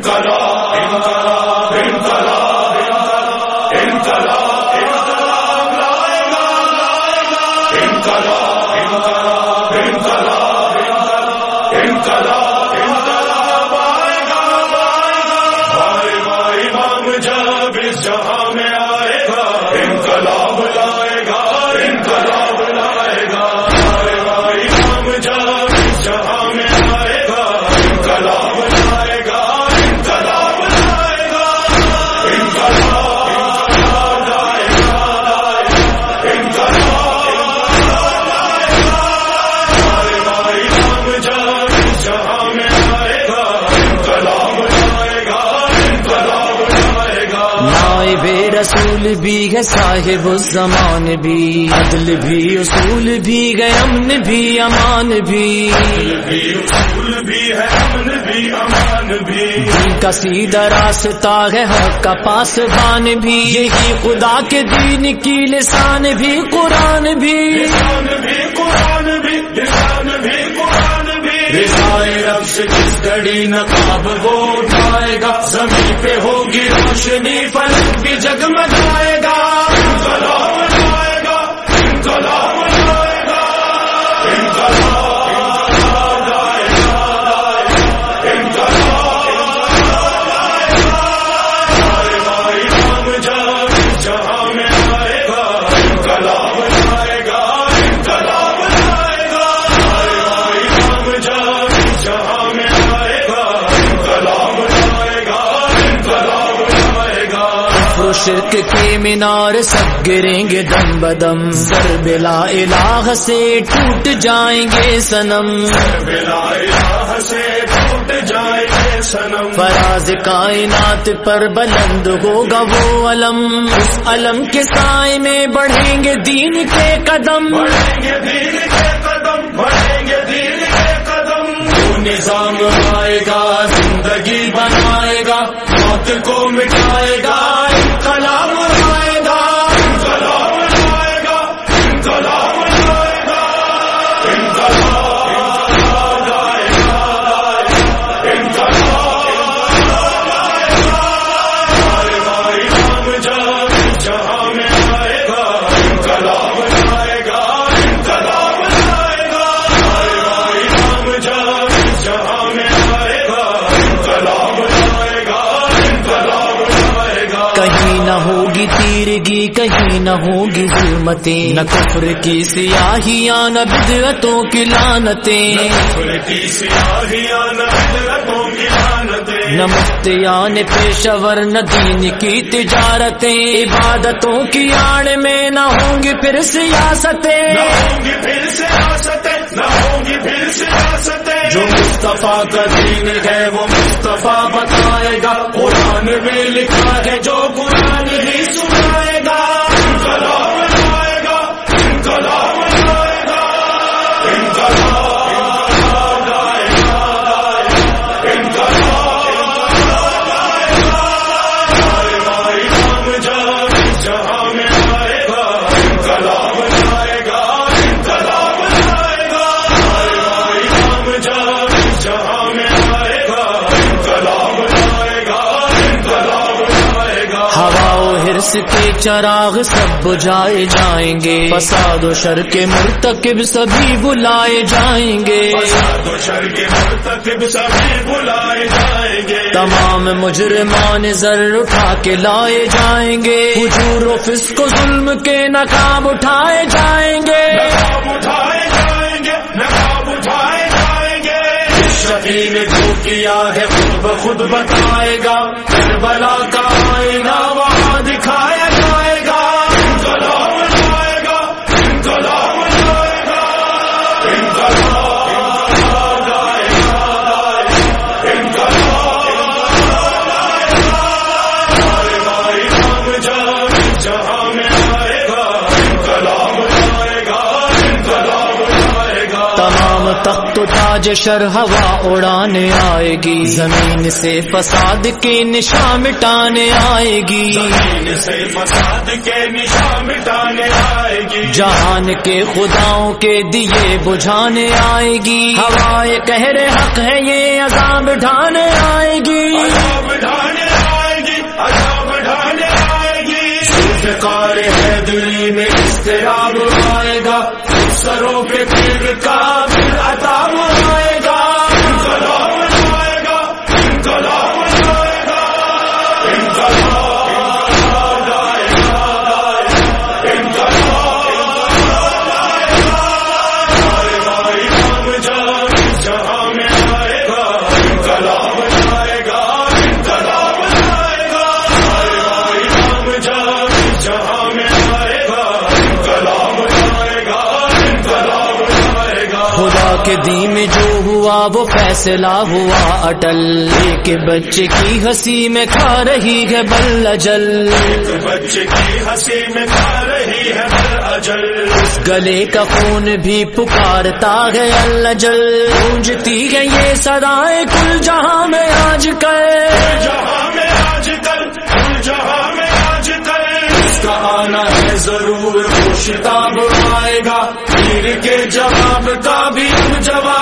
انقلاب انقلاب انقلاب. بھی ہے صاحب الزمان بھی۔ عدل بھی اصول بھی گئے امن بھی امان بھی۔ اصول بھی ہے امن بھی امان بھی۔ کا سیدھا راستہ ہے حق کا پاس بان بھی۔ یہی خدا کے دین کی لسان بھی قرآن بھی۔ لسان بھی قرآن بھی لسان بھی قرآن بھی رب سے جس گڑی نقاب وہ اٹھائے گا، زمین پہ ہوگی روشنی، فلک بھی جگمگائے گا۔ انقلاب اٹھائے گا انقلاب شرک کے مینار سب گریں گے دم بدم۔ سر بلا الہ سے ٹوٹ جائیں گے سنم بلا الہ سے ٹوٹ جائے گے سنم فراز کائنات پر بلند ہوگا وہ علم۔ اس علم کے سائے میں بڑھیں گے دین کے قدم۔ بڑھیں گے دین کے قدم بڑھیں گے دین کے قدم۔ وہ نظام آئے گا زندگی بنائے گا موت کو مٹائے گا۔ ہوگی تیرگی کہیں نہ ہوگی ظلمتیں۔ نہ کفر کی سیاہیاں نہ بدعتوں کی لانتیں نہ مفتیان پیشور نہ دین کی تجارتیں۔ عبادتوں کی آڑ میں نہ ہوں گی پھر سیاستیں۔ نہ ہوں گی پھر سیاستیں نہ ہوں گی پھر سیاستیں۔ جو مصطفیٰ کا دین ہے وہ مصطفیٰ بتائے گا۔ قرآن میں لکھا ہے جو قرآن ہی و ہرس کے چراغ سب بجھائے جائیں گے۔ فساد و شر کے مرتکب سبھی بلائے جائیں گے۔ فساد و شر کے مرتکب سبھی بلائے جائیں گے۔ تمام مجرمان زر اٹھا کے لائے جائیں گے۔ حجور و فسق و ظلم کے نقاب اٹھائے جائیں گے۔ نقاب اٹھائے جائیں گے نقاب اٹھائے جائیں گے۔ شفیع نے جو کیا ہے خود بخود بتائے گا۔ کربلا کا آئینہ وہاں دکھایا تاج شر ہوا اڑانے آئے گی۔ زمین سے فساد کے نشان مٹانے آئے گی۔ زمین سے فساد کے نشان مٹانے آئے گی۔ جہان کے خداؤں کے دیے بجھانے آئے گی۔ ہوائے کہر حق ہے یہ عذاب ڈھانے آئے گی۔ وہ فیصلہ ہوا اٹل۔ ایک بچے کی ہنسی میں کھا رہی ہے بل اجل۔ بچے کی ہنسی میں کھا رہی ہے اجل۔ گلے کا خون بھی پکارتا ہے اللہ جل گونجتی ہے یہ سدائے کل جہاں میں آج کل۔ جہاں میں آج کل جہاں میں آج کل۔ اس کا آنا ہے ضرور وہ شتاب آئے گا۔ پیر کے جواب کا بھی جواب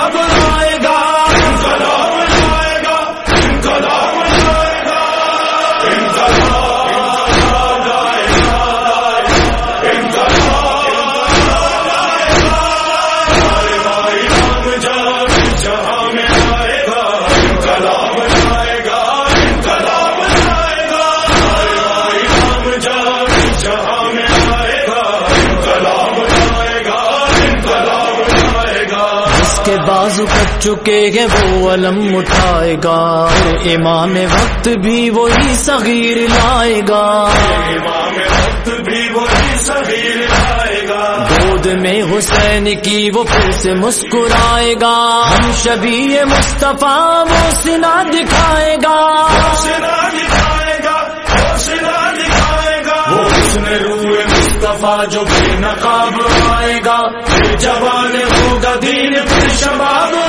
بازو کٹ چکے ہیں، وہ علم اٹھائے گا۔ امام وقت بھی وہی صغیر لائے گا۔ امام وقت بھی وہی صغیر آئے گا گود میں حسین کی وہ پھر سے مسکرائے گا۔ ہم شبی مصطفیٰ وہ سنا دکھائے گا۔ دکھائے گا دکھائے گا وہ اس نے روئے مصطفیٰ جو بے نقاب آئے گا۔ پھر جوان ہوگا دین پھر شباب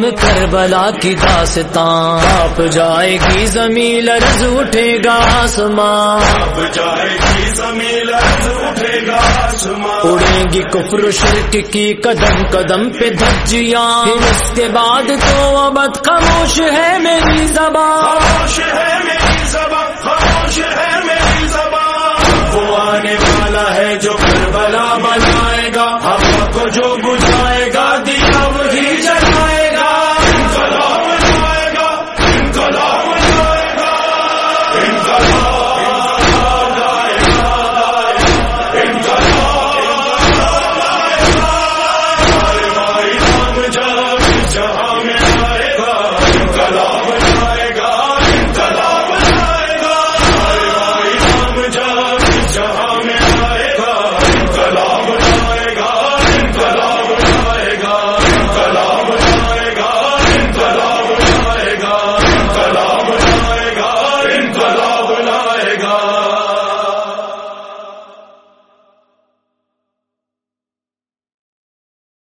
امام کربلا کی داستان آپ جائے گی زمین لرز اٹھے گا آسمان۔ اب جائے گی زمین لرز اٹھے گا آسمان۔ اڑیں گی کفر و شرک کی قدم قدم پہ دھجیاں پھر اس کے بعد تو ابد خاموش ہے میری زبان۔ خاموش ہے میری زبان خاموش ہے میری